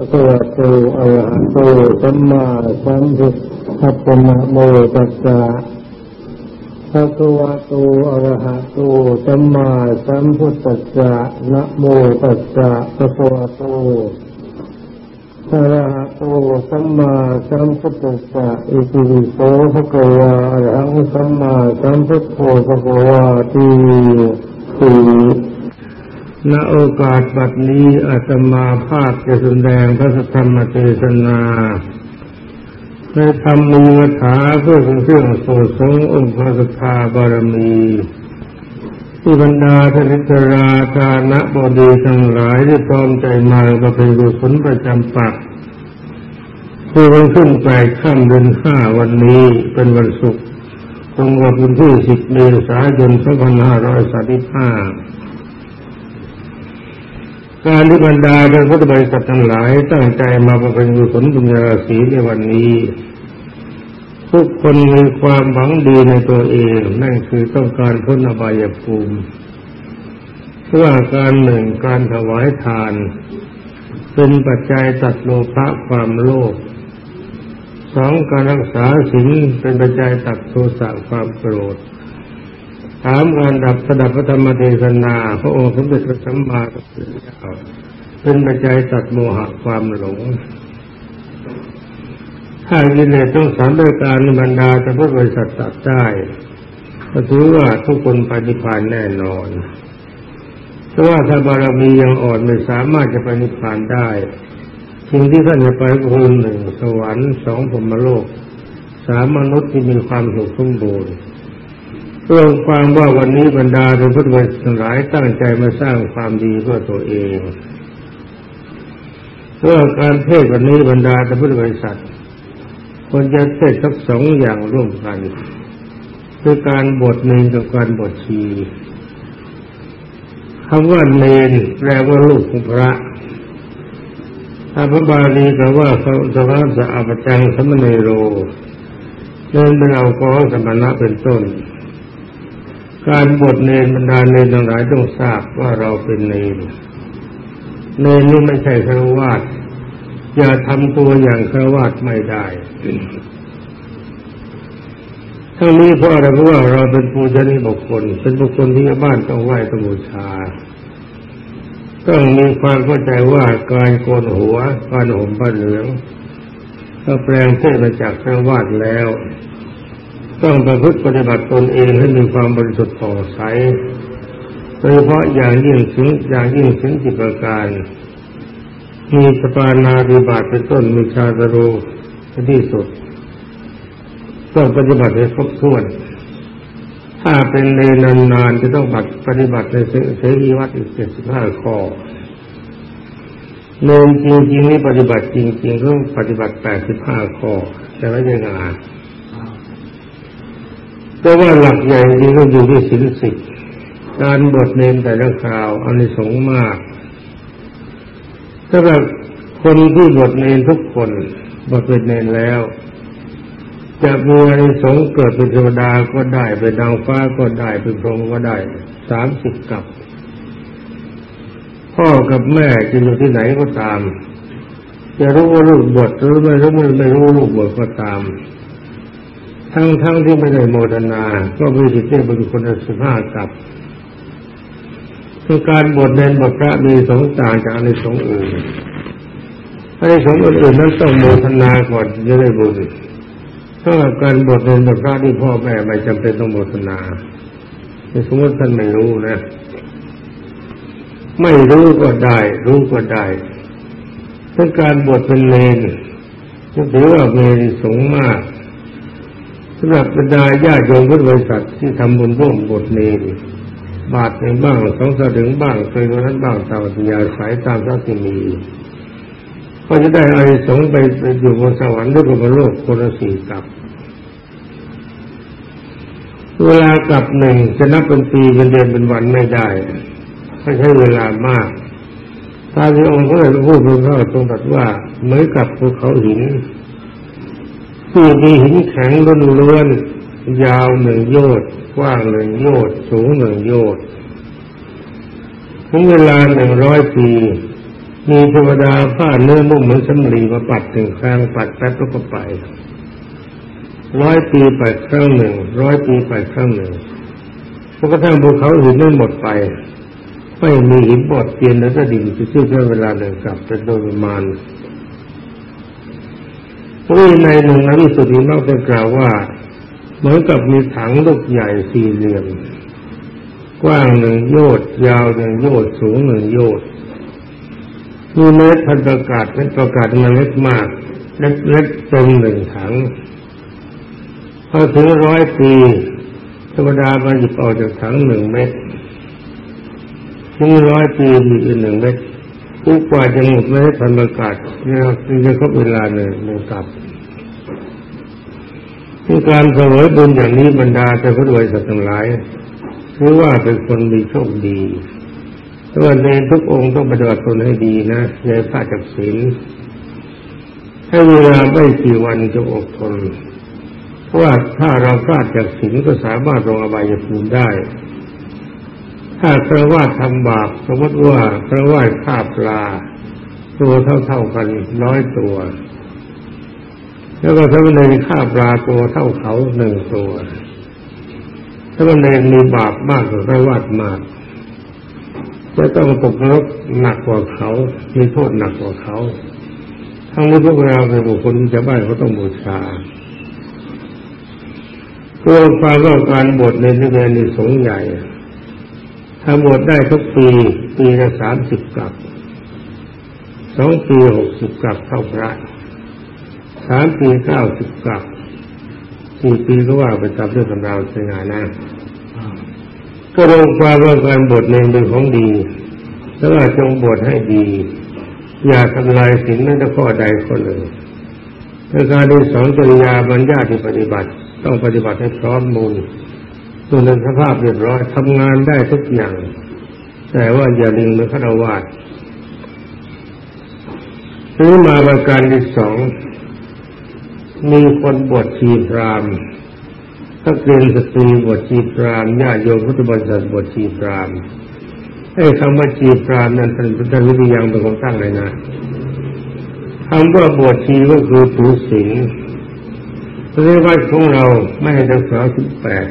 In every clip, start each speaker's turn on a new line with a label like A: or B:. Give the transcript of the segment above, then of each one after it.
A: ะคะวะโตอรหะโตสัมมาสัมพุทธัสสะนะโมตัสสะภะคะวะโตอรหะโตสัมมาสัมพุทธัสสะนะโมตัสสะภะคะวะโตอะรหะโตสัมมาสัมพุทธัสสะอิติปิโสภะคะวะอะระหังสัมมาสัมพุทโธภะคะวะติติ ณโอกาสบัดนี้อาตมาภาพจะแสดงพระธรรมเทศนาในธรรมมีคาถาเพื่อเป็นเครื่องโสดสงองค์พระสทาบารมีที่บรรดาท่านจราชาณบดีทั้งหลายที่พร้อมใจมาก็เป็นกุศลประจำปักคือวันขึ้นไปข้ามเดือนห้าวันนี้เป็นวันศุกร์ตรงกับวันที่สิบเมษายนสองพันห้าร้อยสามสิบห้า การที่บรรดาท่านพุทธบริษัททั้งหลาย ตั้งใจมาบำเพ็ญกุศลบุญญาศีในวันนี้ทุกคนมีความหวังดีในตัวเอง นั่นคือต้องการพ้นอบายภูมิว่าการหนึ่งการถวายทาน เป็นปัจจัยตัดโลภะความโลภสองการรักษาศีลเป็นปัจจัยตัดโทสะความโกรธ ถามการดับสดับพระธรรมเทศนา พระองค์สมเด็จพระสัมมาสัมพุทธเจ้าเป็นปัจจัยตัดโมหะความหลง ถ้ากิเลสต้องสามประการบรรดาจะพุทธบริษัทตัดได้ก็ถือว่าทุกคนปฏิพานแน่นอนแต่ว่าถ้าบารมียังอ่อนไม่สามารถจะปนิพพานได้สิ่งที่ท่านจะไปก็คือหนึ่งสวรรค์สองพรมโลก สามมนุษย์ที่มีความสุขสมบูรณ์ เรื่องความว่าวันนี้บรรดาเป็นพุทธบริษัทหลายตั้งใจมาสร้างความดีเพื่อตัวเองเรื่องการเทศวันนี้บรรดาเป็นพุทธบริษัทควรจะเทศสักสองอย่างร่วมกันคือการบทเนนกับการบทชีคำว่าเนนแปลว่าลูกของพระถ้าพระบาลีแปลว่าพระสวัสดิ์อภิจังสมณเรเนนเป็นเอากอสมณะเป็นต้น การบทเนรบรรดาเนรทั้งหลายต้องทราบว่าเราเป็นเนรเนรนี่ไม่ใช่ฆราวาสอย่าทำตัวอย่างฆราวาสไม่ได้ทั้งนี้เพราะอะไรเพราะว่าเราเป็นผู้ชนิบุคคล เป็นบุคคลที่บ้านต้องไหว้ต้องบูชา ต้องมีความเข้าใจว่าการโกนหัวการห่มผ้าเหลืองถ้าแปลงเพศมาจากฆราวาสแล้ว ต้องประพฤติปฏิบัติตนเองให้มีความบริสุทธิ์ผ่อใสโดยเฉพาะอย่างยิ่งถึงอย่างยิ่งถึงจิตประการ มีสปานาดิบาตเป็นต้นมีชาตรูที่สุด ต้องปฏิบัติให้ครบถ้วน ถ้าเป็นในนานๆจะต้องบัตปฏิบัติในเสรีวัดอีกเจ็ดสิบห้าข้อเนนจริงๆนี่ปฏิบัติจริงๆต้องปฏิบัติแปดสิบห้าข้อแต่ไม่ยังไง แต่ว่าหลักใหญ่จริงก็อยู่ที่ศีลสิบการบทเนนแต่ละคราวอันนี้สงมากถ้าแบบคนที่บทเนนทุกคนบทเป็นเนนแล้ว จะมีอานิสงส์เกิดเป็นเทวดาก็ได้เป็นดาวฟ้าก็ได้เป็นพรหมก็ได้สามสิบกับ พ่อกับแม่จะอยู่ที่ไหนก็ตาม จะรู้ว่าลูกบทหรือไม่รู้ไม่รู้ลูกบทก็ตาม ทั้งทั้งที่ไม่ได้โมทนา ก็มีสิทธิ์ได้บุญคนสิบห้ากับคือการบทเรียนบทพระมีสองต่างจากในสงอื่นในสงอื่นนั้นต้องโมทนาก่อนจะได้บุญถ้าการบทเรียนบทพระที่พ่อแม่ไม่จำเป็นต้องโมทนาในสมมติท่านไม่รู้นะ ไม่รู้ก็ได้ รู้ก็ได้ถ้าการบทเป็นเลนถือว่าเมนสูงมาก สำหรับบรรดาญาโยมพุทธบริษัทที่ทำบุญร่วมบทเนรบาทหนึ่งบ้างสองสลึงบ้างเคยนั้นบ้างตามปัญญาสายตามพระที่มีก็จะได้อานิสงไปอยู่บนสวรรค์หรือบนโลกคนละสี่กับ เวลากลับหนึ่งจะนับเป็นปีเป็นเดือนเป็นวันไม่ได้ไม่ใช้เวลามากตาที่องค์ก็เลยพูดพระทรงตรัสว่าเหมือนกับภูเขาหิน ที่มีหินแข็งล้นล้วนยาวหนึ่งโยชน์กว้างหนึ่งโยชน์สูงหนึ่งโยชน์ถึงเวลาหนึ่งร้อยปี มีเทวดาผ้าเนื้อนุ่มเหมือนสำลีมาปัดถึงครั้งปัดแป๊บแล้วก็ไปร้อยปีไปครั้งหนึ่งร้อยปีไปครั้งหนึ่งจนกระทั่งภูเขาหินนั้นหมดไป ไม่มีหินบดเตียนแล้วก็ดินจะชื่อใช้เวลาหนึ่งกลับเป็นโดยประมาณ พระในหนึ่งนั้นสุดีมากเป็นกล่าวว่า เหมือนกับมีถังลูกใหญ่สี่เหลี่ยม กว้างหนึ่งโยชน์ยาวหนึ่งโยชน์สูงหนึ่งโยชน์มีเม็ดพันประกาศเป็นประกาศมันเล็กมากเล็กเล็กเต็มหนึ่งถังพอถึงร้อยปีธรรมดามาหยิบออกจากถังหนึ่งเม็ดถึงร้อยปีมีอีกหนึ่งเม็ด ผู้กว่าจะหมดเม็ดพันประกาศเนี่ยจะครบเวลาหนึ่งหนึ่งกลับการเสวยบุญอย่างนี้บรรดาแต่พระรวยสัตว์ทั้งหลายถือว่าเป็นคนมีโชคดีแต่ว่าในทุกองค์ต้องปฏิบัติตนให้ดีนะอย่าพลาดจากศีลให้เวลาไม่กี่วันจะอดทน เพราะว่าถ้าเราพลาดจากศีลก็สามารถลงอบายภูมิได้ ถ้าพระว่าทำบาปสมมติว่าพระว่าฆ่าปลา ตัวเท่าๆกันน้อยตัว แล้วก็ถ้ามันในฆ่าปลาตัวเท่าเขาหนึ่งตัว ถ้ามันในมีบาปมากกว่าพระวาดมากจะต้องตกนรกหนักกว่าเขามีโทษหนักกว่าเขา ทั้งนี้พวกเราเป็นบุคคลที่จะบ้านเขาต้องบูชาตัวความว่าการบวชในนิเวศนสงใหญ่ ถ้าบวชได้ทุกปี ปีละสามสิบกับสองปีหกสิบกับเท่าพระสามปีเก้าสิบกับสี่ปีก็ว่าไปตามเรื่องตำราสงานะก็ลงความว่าการบวชเนเป็นของดีแล้วจงบวชให้ดี อย่าทำลายสิ่งนั้นข้อใดข้อหนึ่งในการที่สอนจริยาบรรยาที่ปฏิบัติ ต้องปฏิบัติให้พร้อมมูล ตัวในสภาพเรียบร้อยทำงานได้ทุกอย่าง แต่ว่าอย่าลืมในฆราวาสซื้อมาประการที่สอง มีคนบวชชีพรามถ้าเรียนสตรีบวชชีพรามญาโยมพุทธบริษัทบวชชีพรามไอ้คำว่าชีพรามนั้นท่านพุทธวิทยังเป็นคนตั้งเลยนะคำว่าบวชชีก็คือถือศีลเรียกว่าของเราไม่ให้รักษาสิบแปด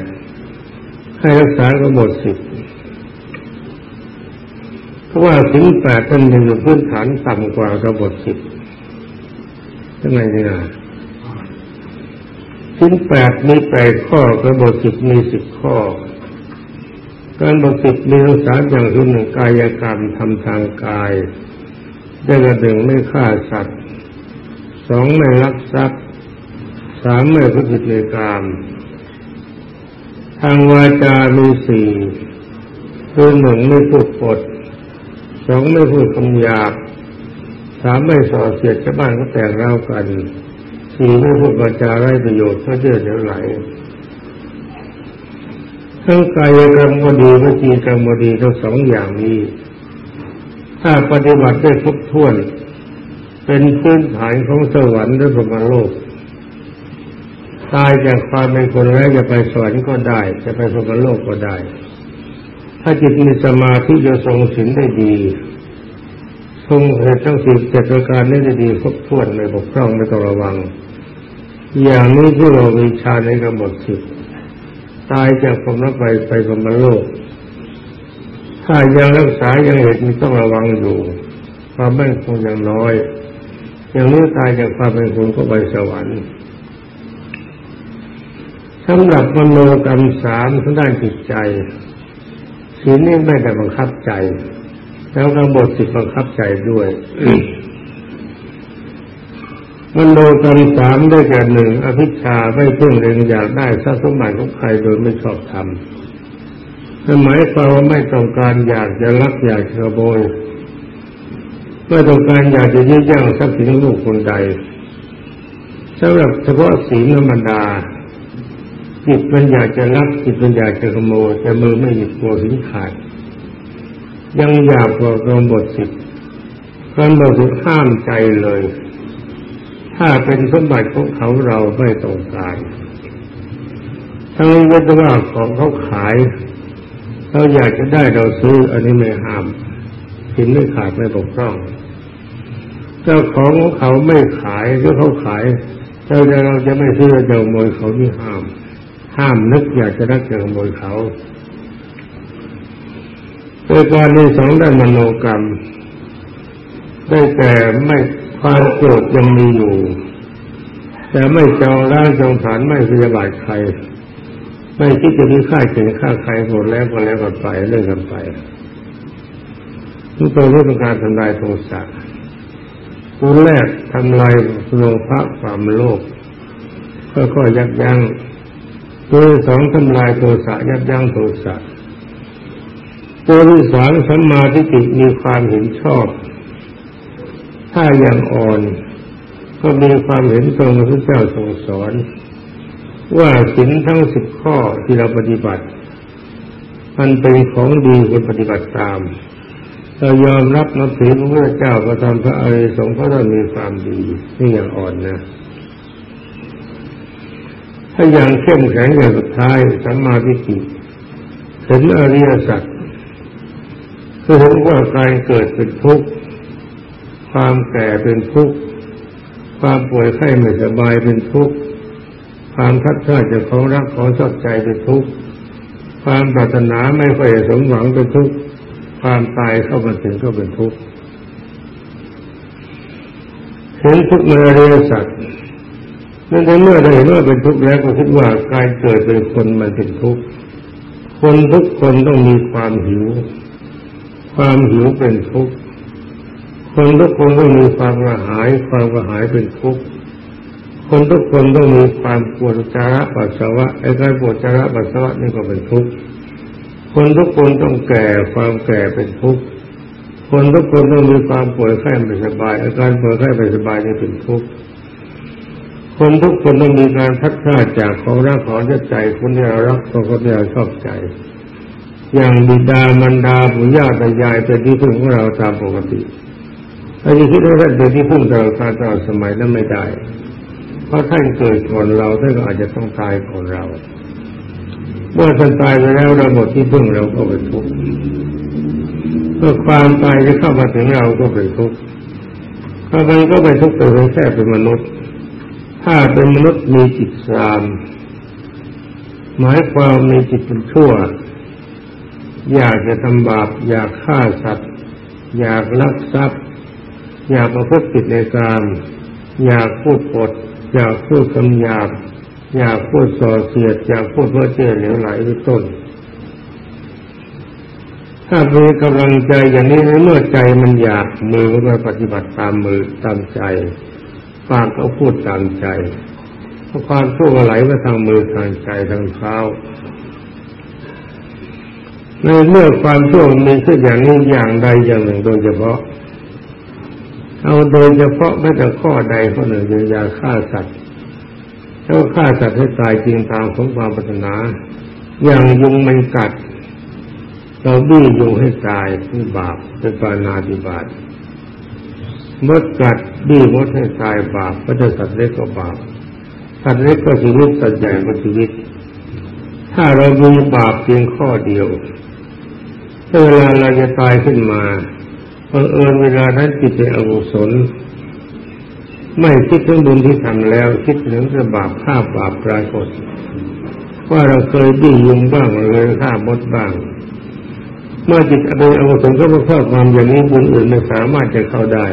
A: ให้รักษากบทสิบเพราะว่าสิงแปดท่านยังอยู่พื้นฐานต่ำกว่ากบทสิบยังไงเนี่ยสิงแปดมีแปดข้อกบทสิบมีสิบข้อ การบทสิบมีทั้งสาอย่างคือหนึ่งกายกรรมทำทางกายได้กระดึงไม่ฆ่าสัตว์สองไม่ลักทรัพย์สามไม่พูดในกรรม ทางวาจามีสี่คือหนึ่งไม่พูดปดสองไม่พูดคำหยาบสามไม่ส่อเสียดชาวบ้านก็แตกเล่ากันสี่ไม่พูดวาจาไร้ประโยชน์เพราะเดือดเดี๋ยวไหลทั้งกายกรรมก็ดีวจีกรรมก็ดีทั้งสองอย่างนี้ ถ้าปฏิบัติได้ครบถ้วน เป็นพื้นฐานของสวรรค์และพรหมโลก ตายจากความเป็นคนแล้วจะไปสวรรค์ก็ได้ จะไปพรหมโลกก็ได้ ถ้าจิตมีสมาธิจะทรงศีลได้ดี ทรงเหตุทั้งสิบเจ็ดประการนี้ได้ดีครบถ้วนไม่บกพร่องไม่ต้องระวัง อย่างนี้ที่เราวิชาในกำหนดสิบตายจากพรหมไปไปพรหมโลก ถ้ายังรักษายังเหตุมีต้องระวังอยู่ ความไม่นคงยังน้อย อย่างนี้ตายจากความเป็นคนก็ไปสวรรค์ สำหรับมโนกรรมสามทางด้านจิตใจศีลนี่ไม่ได้บังคับใจ แล้วกบทสิบังคับใจด้วยมโนกรรมสามได้แก่หนึ่งอภิชาไม่เพึ่งเรงอยากได้ทรัพย์สมบัติของใครโดยไม่ชอบทำหมายความว่าไม่ต้องการอยากจะลักอยากจะโมยไม่ต้องการอยากจะยื้อย่างทรัพย์สินลูกคนใดสำหรับเฉพาะศีลธรรมดา จิตมันอยากจะรักจิตมันอยากจะขโมยแต่มือไม่หยิบตัวสินขาด ยังอยากกว่ากรบทสิบการบทสิบห้ามใจเลย ถ้าเป็นสมบัติของเขาเราไม่ต้องการทั้งนี้ก็ว่าของเขาขาย เราอยากจะได้เราซื้อ อันนี้ไม่ห้ามสินไม่ขาดไม่บกพร่องเจ้าของเขาไม่ขายหรือเขาขายเราจะเราจะไม่ซื้อจะขโมยเขาที่ห้าม ห้ามนึกอยากจะรักจะขโมยเขาโดยการในสองด้านมโนกรรม ได้แต่ไม่ความโกรธยังมีอยู่ แต่ไม่จองร่างจองฐานไม่พยาบาทใคร ไม่คิดจะมีค่าเขียนค่าใครหมดแล้วก็แล้วกันไปเรื่องกันไปนี่ตัวนี้เป็นการทำลายโทสะตัวแรกทำลายโลภะความโลภก็ยับยั้ง ตัวที่สองทำลายโทสะยับยั้งโทสะตัวที่สามสัมมาทิฏฐิมีความเห็นชอบ ถ้าอย่างอ่อน ก็มีความเห็นตรงพระเจ้าทรงสอน ว่าสินทั้งสิบข้อที่เราปฏิบัติ มันเป็นของดีควรปฏิบัติตาม เรายอมรับนับถือพระพุทธเจ้าประทำพระอริยสงฆ์เพราะเรามีความดีนี่อย่างอ่อนนะ ถ้าอย่างเข้มแข็งอย่างสุดท้ายสัมมาทิฏฐิเห็นอริยสัจคือเห็นว่าการเกิดเป็นทุกข์ความแก่เป็นทุกข์ความป่วยไข้ไม่สบายเป็นทุกข์ความทัดทาจะของรักของชอบใจเป็นทุกข์ความปรารถนาไม่ค่อยสมหวังเป็นทุกข์ความตายเข้ามาถึงก็เป็นทุกข์เห็นทุกข์ในอริยสัจ นั่นเมื่อได้เห็นว่าเป็นทุกข์แล้วก็คิดว่าการเกิดเป็นคนมันเป็นทุกข์ คนทุกคนต้องมีความหิว ความหิวเป็นทุกข์ คนทุกคนต้องมีความกระหาย ความกระหายเป็นทุกข์ คนทุกคนต้องมีความปวดจาระปัสสาวะ ไอ้การปวดจาระปัสสาวะนี่ก็เป็นทุกข์ คนทุกคนต้องแก่ ความแก่เป็นทุกข์ คนทุกคนต้องมีความป่วยไข้ไม่สบาย อาการป่วยไข้ไม่สบายนี่เป็นทุกข์ คนทุกคนต้องมีการพัดพลาดจากของรักของใจคนที่เรารักคนที่เราชอบใจ อย่างบิดามารดาปู่ย่าตายายเป็นที่พึ่งของเราตามปกติถ้าจะคิดว่าท่านเป็นที่พึ่งตลอดกาลตลอดสมัยนั้นไม่ได้ เพราะท่านเกิดก่อนเราท่านก็อาจจะต้องตายก่อนเรา เมื่อท่านตายไปแล้วเราหมดที่พึ่งเราก็เป็นทุกข์เมื่อความตายจะเข้ามาถึงเราก็เป็นทุกข์ถ้ามันก็เป็นทุกข์แต่เพียงแค่เป็นมนุษย์ ถ้าเป็นมนุษย์มีจิตสาม หมายความมีจิตเป็นชั่ว อยากจะทำบาป อยากฆ่าสัตว์ อยากลักทรัพย์ อยากประพฤติผิดในกามอยากพูดปด อยากพูดคำหยาบอยากพูดส่อเสียด อยากพูดเพื่อเจ้เหลวไหลเป็นต้น ถ้ามีกำลังใจอย่างนี้เมื่อใจมันอยากมือก็ปฏิบัติตามมือตามใจ ปากก็พูดตามใจเพราะความชั่วไหลมาทางมือทางใจทางเท้าในเมื่อความชั่วมีขึ้นอย่างนี้อย่างใดอย่างหนึ่งโดยเฉพาะ เอาโดยเฉพาะแม้แต่ข้อใดข้อหนึ่งอย่างยาฆ่าสัตว์แล้วฆ่าสัตว์ให้ตายจริงตามสมความปรารถนา อย่างยุงมันกัด เราบี้ยุงให้ตายที่บาปเป็นปานาติบาต มดกัดบี้มดให้ตายบาปก็จะสัตว์เล็กก็บาปสัตว์เล็กก็ชีวิตสัตว์ใหญ่ก็ชีวิต ถ้าเรามีบาปเพียงข้อเดียวถ้าเวลาเราจะตายขึ้นมาบังเอิญเวลานั้นจิตเป็นอกุศลไม่คิดถึงบุญที่ทำแล้ว คิดถึงจะบาปฆ่าบาปปรากฏว่าเราเคยดิ้ยุงบ้างเลยฆ่ามดบ้าง เมื่อจิตเป็นอกุศลก็มาครอบความอย่างนี้บุญอื่นไม่สามารถจะเข้าได้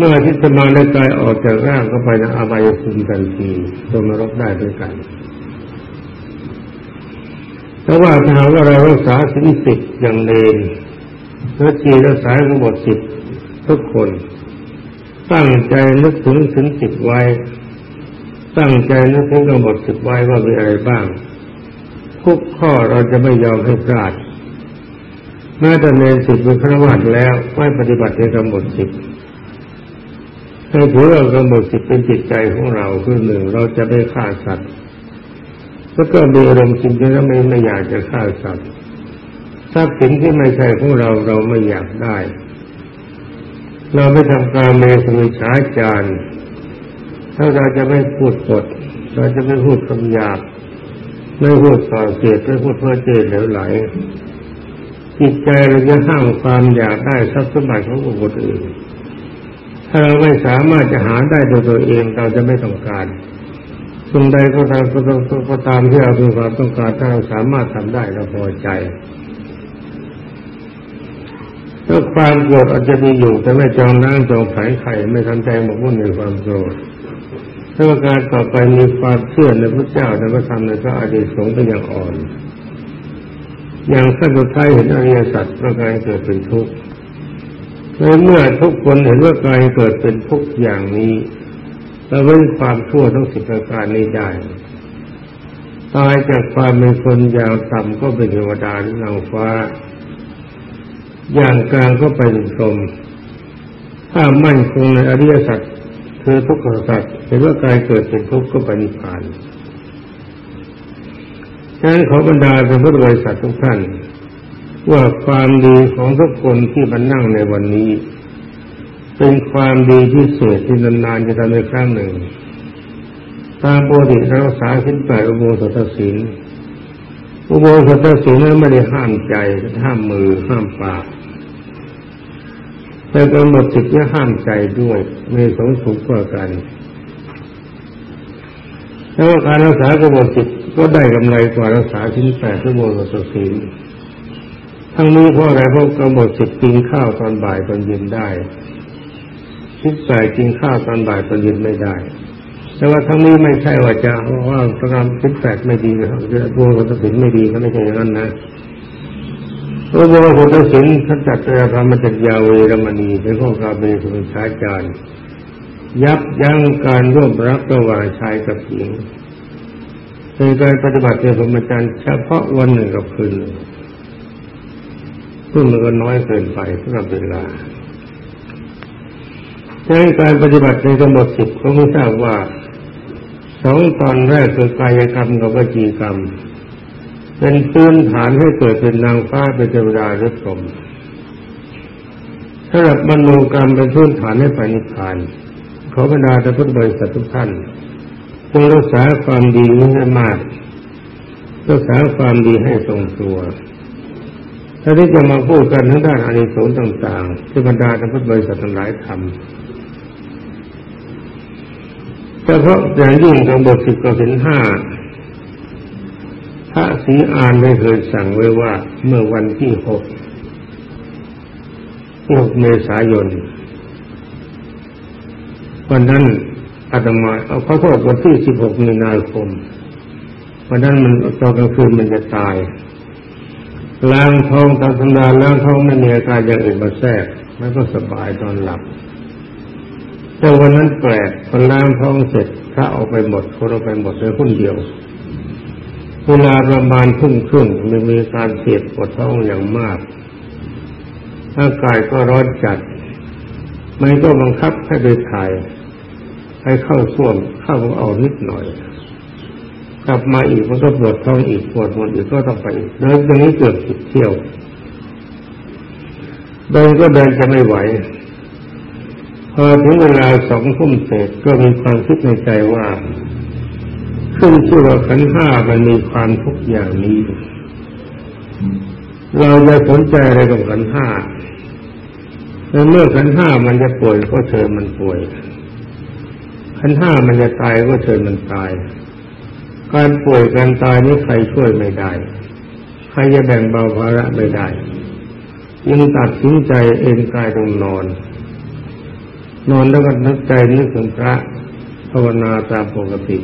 A: เมื่อทิฏมาในกายออกจากร่างก็ไปในอาบายภูมิทันทีตรงนรกได้ด้วยกันแต่ว่าถ้าหากว่าเรารักษาสินสิบอย่างเลนพระจีรักษาทั้งหมดสิบทุกคน ตั้งใจนึกถึงถึงสิบไว้ ตั้งใจนึกถึงกำหนดสิบไว้ว่ามีอะไรบ้าง ทุกข้อเราจะไม่ยอมให้พลาดแม้แต่เนรสิบเป็นพระวัตแล้วไม่ปฏิบัติในกำหนดสิบ ให้ถือเรากำหนดสิบเป็นจิตใจของเราคือหนึ่งเราจะไม่ฆ่าสัตว์แล้วก็มีอารมณ์จริงๆแล้วไม่ไม่อยากจะฆ่าสัตว์ทรัพย์สินที่ไม่ใช่ของเราเราไม่อยากได้ เราไม่ทำการเมสมิฉาจารถ้าเราจะไม่พูดปดเราจะไม่พูดคำหยาบไม่พูดส่อเสียดไม่พูดเพื่อเจเหลวไหลจิตใจเราจะห้ามความอยากได้ทรัพย์สมบัติของบุคคลอื่น ถ้าเราไม่สามารถจะหาได้โดยตัวเองเราจะไม่ต้องการสิ่งใดก็ตามก็ตามที่เราเป็นความต้องการถ้าเราสามารถทำได้เราพอใจถ้าความโกรธอาจจะมีอยู่แต่ไม่จองนั่งจองไผ่ไข่ไม่ทำใจหมกมุ่นในความโกรธถ้าการต่อไปมีความเชื่อในพระเจ้าในพระธรรมในพระอดีตสงฆ์ก็นอยังอ่อน อย่างขั้นสุดท้ายเห็นอริยสัจประการเกิดเป็นทุกข์ ในเมื่อทุกคนเห็นว่ากายเกิดเป็นทุกอย่างนี้เราเว้นความชั่วทั้งสิบประการนี้ได้ ตายจากความเป็นคนอย่างต่ำก็เป็นเทวดาหรือนางฟ้า อย่างกลางก็เป็นพรหมถ้ามั่นคงในอริยสัจคือทุกขสัจเห็นว่ากายเกิดเป็นทุกข์ก็ปนิพพานฉะนั้นขอบรรดาเป็นพุทธบริษัททุกท่าน ว่าความดีของทุกคนที่มานั่งในวันนี้ เป็นความดีที่เศษที่นานๆจะทำในครั้งหนึ่ง ตามปกติรักษาขึ้นไปอุโบสถศีลอุโบสถศีลนั้นไม่ได้ห้ามใจห้ามมือห้ามปากแต่กำหนดจิตและห้ามใจด้วยไม่สงสุขกว่ากันแล้วการรักษากำหนดจิตก็ได้กำไรกว่ารักษาชิ้นแปดอุโบสถศีล ทั้งนี้เพราะอะไรเพราะกำหนดจิตกินข้าวตอนบ่ายตอนเย็นได้คิดใส่กินข้าวตอนบ่ายตอนเย็นไม่ได้ แต่ว่าทั้งนี้ไม่ใช่ว่าจะว่าประการคิดแปดไม่ดีนะครับจะดวงตัดสินไม่ดีก็ไม่ใช่อย่างนั้นนะพระบรมตัดสินท่านจัดระธรรมจักยาเวรมณีเป็นข้อกาเป็นสุนทราจารย์ ยับยั้งการร่วมรักระหว่างชายกับหญิงเป็นการปฏิบัติในพรหมจรรย์เฉพาะวันหนึ่งกับคืนหนึ่ง ซึ่งมันก็น้อยเกินไปสำหรับเวลาใช้การปฏิบัติในกำหนดสิบเขาไม่ทราบว่าสองตอนแรกคือกายกรรมกับวจีกรรม เป็นพื้นฐานให้เกิดเป็นนางฟ้าเป็นเทวดาหรือพรหมสำหรับมโนกรรมเป็นพื้นฐานให้ไปนิพพานขอบรรดาแต่พุทธบริษัททุกท่านจงรักษาความดีนี้ให้มากรักษาความดีให้ทรงตัว ถ้าที่จะมาพูดกันทั้งด้านอานิสงส์ต่าง ๆ ที่บรรดาท่านพุทธบริษัททั้งหลายทำฉพาะอย่างยิ่งกับบทสิบกับสินห้าพระศรีอานได้เคยสั่งไว้ว่าเมื่อวันที่หกหกเมษายน วันนั้นอาตมาเอาเขาโทษวันที่สิบหกมีนาคมวันนั้นมันตอนกลางคืนมันจะตาย ล้างท้องตามธรรมดาล้างท้องไม่มีอาการอย่างอื่นมาแทรกมันก็สบายตอนหลับแต่วันนั้นแปลกพอล้างท้องเสร็จพระออกไปหมดคนออกไปหมดเลยคนเดียวเวลาประมาณทุ่มครึ่งมันมีการเสียดปวดท้องอย่างมากอากาศก็ร้อนจัดมันก็บังคับให้ไปถ่าย ให้เข้าส้วมเข้าเอานิดหน่อย กลับมาอีกมันก็ปวดท้องอีกปวดหมดอีกก็ต้องไปอีกแล้วตรงนี้เกิดผิดเที่ยวเดินก็เดินจะไม่ไหวพอถึงเวลาสองทุ่มเศษก็มีความคิดในใจว่าขึ้นชื่อว่าขันห้ามันมีความทุกอย่างนี้ เราจะสนใจอะไรกับขันห้าแต่เมื่อขันห้ามันจะป่วยก็เชิญมันป่วยขันห้ามันจะตายก็เชิญมันตาย การป่วยการตายนี้ใครช่วยไม่ได้ ใครจะแบ่งเบาภาระไม่ได้ยังตัดสินใจเองกายตรงนอน นอนแล้วก็นึกใจนึกถึงพระภาวนาตามปกติ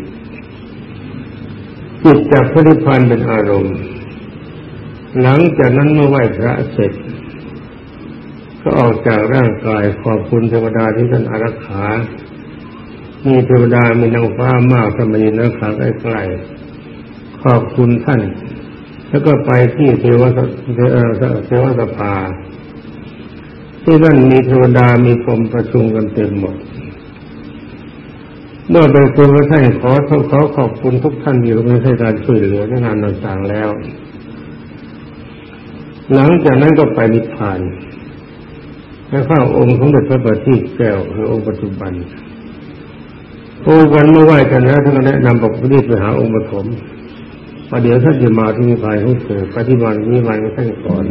A: จิตจากพระนิพพานเป็นอารมณ์ หลังจากนั้นเมื่อไหว้พระเสร็จ ก็ออกจากร่างกายขอบคุณเทวดาที่ท่านอารักขา มีเทวดามีนางฟ้ามากสมัยนักขาใกล้ๆขอบคุณท่าน แล้วก็ไปที่เทวสเทวสภาที่นั่นมีเทวดามีพรมประชุมกันเต็มหมดเมื่อไปคุยกับท่านขอขอขอบคุณทุกท่านที่ร่วมให้การช่วยเหลือในงานต่างๆแล้ว หลังจากนั้นก็ไปนิพพานแล้วข้าองค์ของเด็จพระบัณฑิตแก้วคือองค์ปัจจุบัน โองค์วันเมื่อไหวกันแล้วท่านก็แนะนำบอกรีบไปหาองค์ปฐมประเดี๋ยวท่านจะมาที่นิพพานของเธอไปที่วันนี้วันท่านก่อน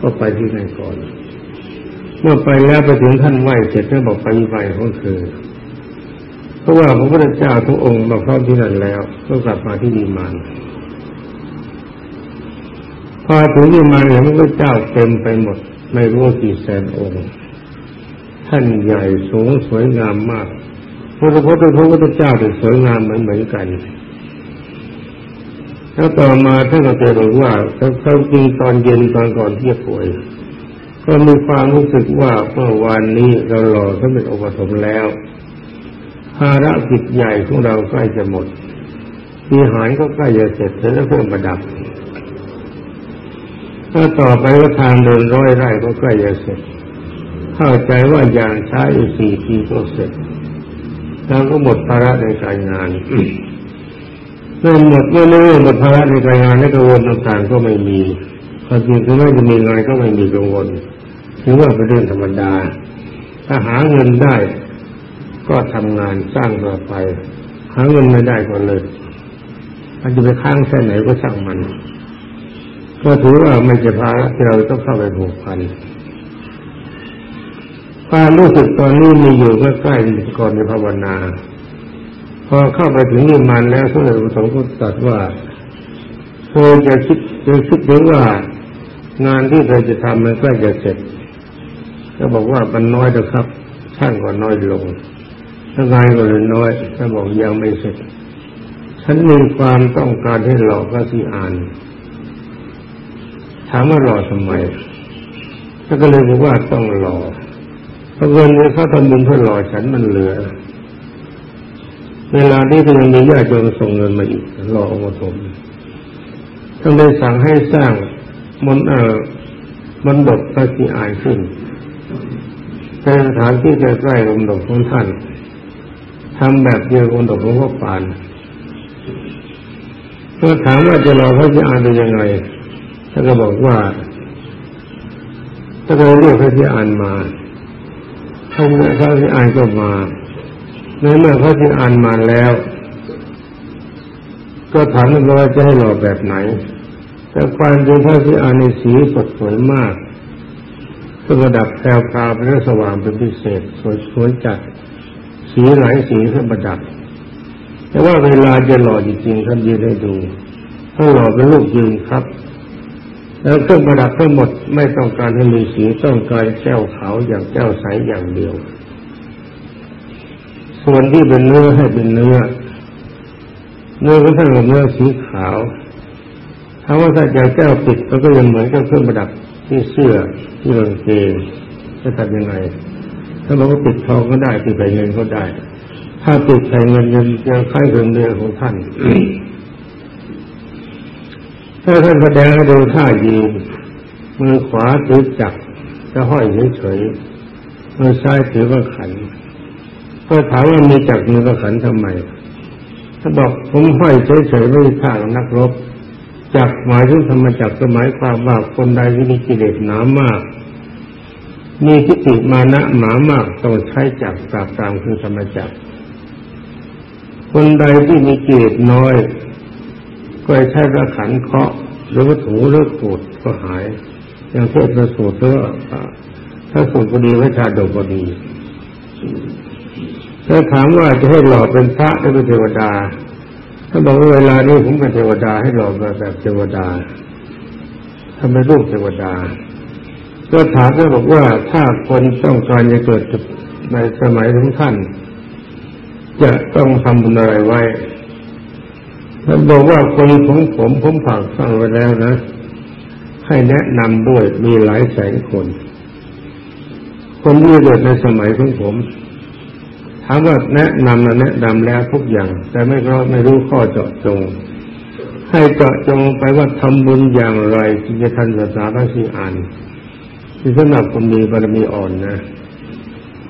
A: ก็ไปที่ไหนก่อน เมื่อไปแล้วไปถึงท่านไหวเสร็จท่านบอกไปไหวของเธอเพราะว่าพระพุทธเจ้าทุกองค์มาเข้าที่นั่นแล้วก็กลับมาที่ดีมานพอถึงดีมานเห็นพระเจ้าเต็มไปหมด ไม่รู้กี่แสนองค์ ท่านใหญ่สูงสวยงามมาก พระพุทธพระพุทธเจ้าเป็นสวยงามเหมือนเหมือนกันแล้วต่อมาท่านก็จะบอกว่าเขาจริงตอนเย็นตอนก่อนที่จะป่วย ก็มีความรู้สึกว่าเมื่อวานนี้เราหล่อท่านเป็นอุปสมแล้วภารกิจใหญ่ของเราใกล้จะหมดวิหารก็ใกล้จะเสร็จแล้วเพื่อประดับถ้าต่อไปก็ทางเดินร้อยไร่ก็ใกล้จะเสร็จเข้าใจว่าอย่างช้าอีกสี่ปีก็เสร็จ แล้วก็หมดภาระในการงานเมื่อหมดเมื่อเมื่อหมดภาระในการงานและกังวลต่างๆก็ไม่มีความจริงคือไม่จะมีงานก็ไม่มีกังวลถือว่าเป็นเรื่องธรรมดา ถ้าหาเงินได้ก็ทำงานสร้างต่อไป หาเงินไม่ได้ก็เลยอาจจะไปค้างแค่ไหนก็ช่างมัน ก็ถือว่าไม่จะพาที่เราต้องเข้าไปผูกพัน ความรู้สึกตอนนี้มีอยู่ใกล้ๆก่อนในภาวนา พอเข้าไปถึงนิมานแล้วพระเดชพระสงฆ์ก็ตรัสว่าเธอจะคิดจะคิดถึงว่างานที่เธอจะทำมันใกล้จะเสร็จ ก็บอกว่ามันน้อยนะครับช่างก็น้อยลงถ้างานก็เลยน้อยถ้าบอกยังไม่เสร็จ ฉันมีความต้องการให้หลอกพระสีอ่านถามว่าหล่อทำไมท่าก็เลยบอกว่าต้องหล่อ เพราะเงินที่เขาทำบุญเพื่อหล่อฉันมันเหลือ เวลานี้ก็ยังมีญาติโยมส่งเงินมาอีกหล่อมาถมท่านเลยสั่งให้สร้างมันเอ่อมันดกพระสีอ่านขึ้นในสถานที่ใกล้ๆลมดกของท่านทำแบบเดียวกับดกของพ่อปานก็ถามว่าจะรอพระที่อ่านได้ยังไงท่านก็บอกว่าถ้าเราเรียกพระที่อ่านมา ท่านพระที่อ่านก็มาในเมื่อพระที่อ่านมาแล้ว ก็ถามว่าจะให้รอแบบไหน แต่ความจริงพระที่อ่านในสีสดสวยมากเครื่องประดับแพรวพราวเป็นสว่างเป็นพิเศษ สวยสวยจัด สีหลายสีเครื่อประดับ แต่ว่าเวลาจะหล่อจริงๆท่านยืนให้ดูถ้าหล่อเป็นรูปยืนครับ แล้วเครื่องประดับทั้งหมดไม่ต้องการให้มีสีต้องการแก้วขาวอย่างแก้วใสอย่างเดียว ส่วนที่เป็นเนื้อให้เป็นเนื้อ เนื้อก็ท่านเนื้อสีขาวถ้าว่าถ้าจะแก้วปิดมันก็ยังเหมือนกับเครื่องประดับที่เสื้อที่กางเกงจะทำยังไง ถ้าเราก็ปิดทองก็ได้ปิดใส่เงินก็ได้ ถ้าปิดใส่เงินยังยังคล้ายกับเนื้อของท่าน ถ้าท่านแสดงให้ดูท่ายืนมือขวาถือจักจะห้อยเฉยๆมือซ้ายถือว่าขันก็ถามว่ามีจักมือกับขันทำไมถ้าบอกผมห้อยเฉยๆไม่ท่านักรบจักหมายถึงธรรมจักก็หมายความว่าคนใดที่มีกิเลสหนามาก มีทิฏฐิมานะหนามากต้องใช้จักปราบตามคือธรรมจักคนใดที่มีกิเลสน้อย ก็ใช้พระขันเคาะหรือว่าถูหรือปูดก็หาย อย่างเทศประสูตรก็ถ้าสูตรก็ดีวิชาดกก็ดีถ้าถามว่าจะให้หล่อเป็นพระหรือเป็นเทวดา ถ้าบอกว่าเวลานี้ผมเป็นเทวดาให้หล่อแบบเทวดาทำเป็นรูปเทวดาก็ถามก็บอกว่าถ้าคนต้องการจะเกิดในสมัยของท่านจะต้องทำบุญอะไรไว้ ท่านบอกว่าคนของผมผมฝากฟังไว้แล้วนะ ให้แนะนำด้วยมีหลายแสนคน คนที่เกิดในสมัยของผมถามว่าแนะนำนะแนะนำแล้วทุกอย่าง แต่ไม่รู้ไม่รู้ข้อเจาะจง ให้เจาะจงไปว่าทำบุญอย่างไรที่จะทันศาสนาทั้งสี่อ่านที่สำหรับคนมีบารมีอ่อนนะ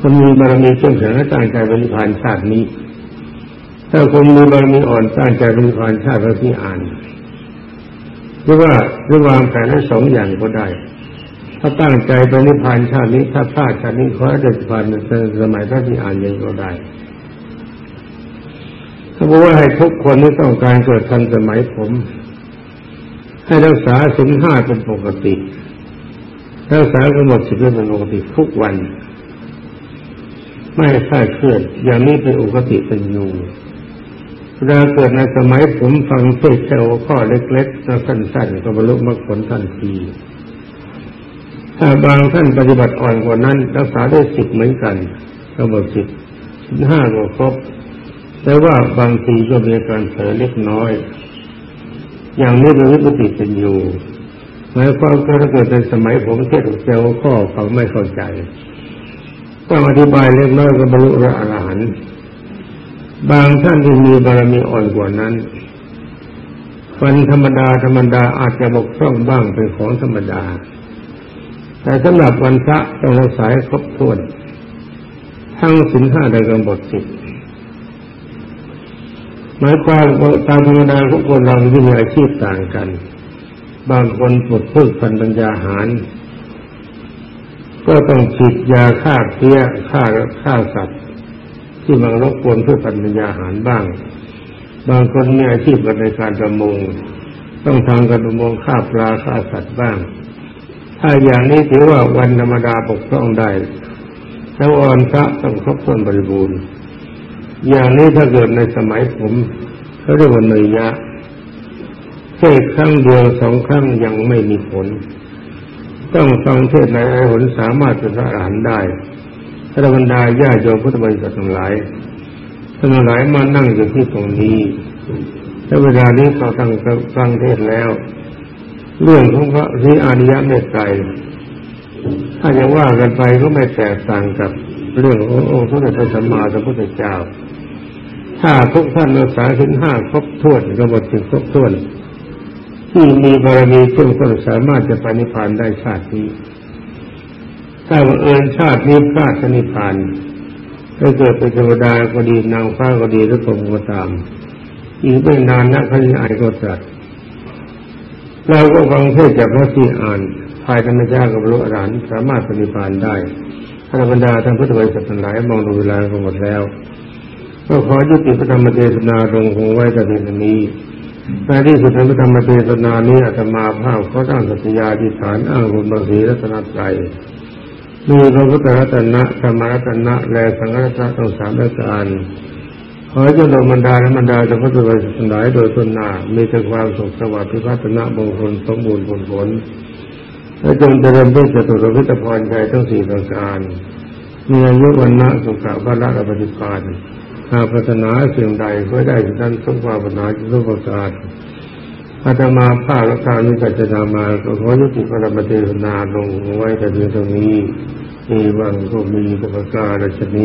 A: คนมีบารมีเข้มแข็งตั้งใจบริพานชาตินี้ ถ้าคนมีบารมีอ่อนตั้งใจบริพานชาติทั้งสี่อ่านหรือว่าหรือวางแผนให้สองอย่างก็ได้ ถ้าตั้งใจไปนิพพานชาตินี้ถ้าพลาดชาตินี้ขอให้ได้นิพานในสมัยท่านที่อ่านยังก็ได้ถ้าบอกว่าให้ทุกคนที่ต้องการเกิดทันสมัยผม ให้รักษาสินห้าเป็นปกติรักษากำหนดสิบเป็นปกติทุกวัน ไม่คลาดเคลื่อนอย่างนี้เป็นอุกติเป็นยู เวลาเกิดในสมัยผมฟังเทศแค่ข้อเล็กๆสั้นๆก็บรรลุมรรคผลทันที ถ้าบางท่านปฏิบัติอ่อนกว่านั้น รักษาได้สิบเหมือนกันกำหนดสิบห้าก็ครบ แต่ว่าบางทีก็มีการเผลอเล็กน้อย อย่างนี้เป็นวิปติเป็นอยู่หมายความว่าถ้าเกิดในสมัยผมเทศเจ้าข้อฟังไม่เข้าใจต้องอธิบายเล็กน้อยก็บรรลุพระอรหันต์ บางท่านที่มีบารมีอ่อนกว่านั้น ฟันธรรมดาธรรมดาอาจจะบกพร่องบ้างเป็นของธรรมดา แต่สำหรับวันพระต้องรักษาครบถ้วน ทั้งสินห้าใดกำหนดสิบหมายความว่าตามธรรมดาของคนเราที่มีอาชีพต่างกัน บางคนปวดพึ่งฟันปัญญาหาร ก็ต้องฉีดยาฆ่าเพี้ยฆ่าฆ่าสัตว ที่มารบกวนเพื่อปัญญาหารบ้าง บางคนมีอาชีพในการประมง ต้องทำการประมงฆ่าปลาฆ่าสัตว์บ้าง ถ้าอย่างนี้ถือว่าวันธรรมดาปกต้องได้แล้วอ่อนพระต้องครบถ้วนบริบูรณ์ อย่างนี้ถ้าเกิดในสมัยผมเขาเรียกว่าเนยยะเทศครั้งเดียวสองครั้งยังไม่มีผล ต้องฟังเทศในไอรหันสามารถเป็นพระอรหันต์ได้ พระบรรดาญาโยมพุทธบริษัททั้งหลายทั้งหลายมานั่งอยู่ที่ตรงนี้ถ้าเวลานี้เราตั้งฟังเทศแล้ว เรื่องของพระศรีอาริยเมตไตรถ้าจะว่ากันไปก็ไม่แตกต่างกับเรื่องขององค์พระสัมมาสัมพุทธเจ้า ถ้าทุกท่านรักษาถึงห้าครบถ้วนกำหนดถึงครบถ้วน ที่มีบารมีซึ่งก็สามารถจะปฏิพานได้ชาตินี้ ถ้าบังเอิญชาตินี้พลาดนิพานถ้าเกิดเป็นเทวดาก็ดีนางฟ้าก็ดีหรือผมก็ตามอีกไม่นานนักขยายก็จัดเราก็ฟังเทศจากพระที่อ่านภายธรรมชาติกับรู้อรหันสามารถปฏิพานได้ธรรมดาท่านพุทธบริษัททั้งหลายมองดูเวลาหมดแล้ว ก็ขอยุติพระธรรมเทศนาลงคงไว้แต่เพียงนี้ในที่สุดในพระธรรมเทศนานี้อาตมาภาพเขาตั้งสัตยาธิฐานอ้างบุญบารมีรัตนตรัย มีพระพุทธรัตนะธรรมรัตนะ และสังฆรัตนะทั้งสามประการขอเจ้าดวงบรรดาและบรรดาจะพุทธบริษัทหลายโดยทุนหน้ามีแต่ความสุขสวัสดิ์พิพัฒนามงคลสมบูรณ์ผลผล และจงเจริญด้วยจตุรวิตพรใจทั้งสี่ประการ มีอายุวันนะสุขะพระละปฏิภาณหากพัฒนาสิ่งใดก็ได้ดันสมความปรารถนาทุกประการ อาตมาภาคและการนิจจนามาก็ขอยุติพระธรรมเทศนาลงไว้แต่เพียงเท่านี้เอวังก็มีประการชนี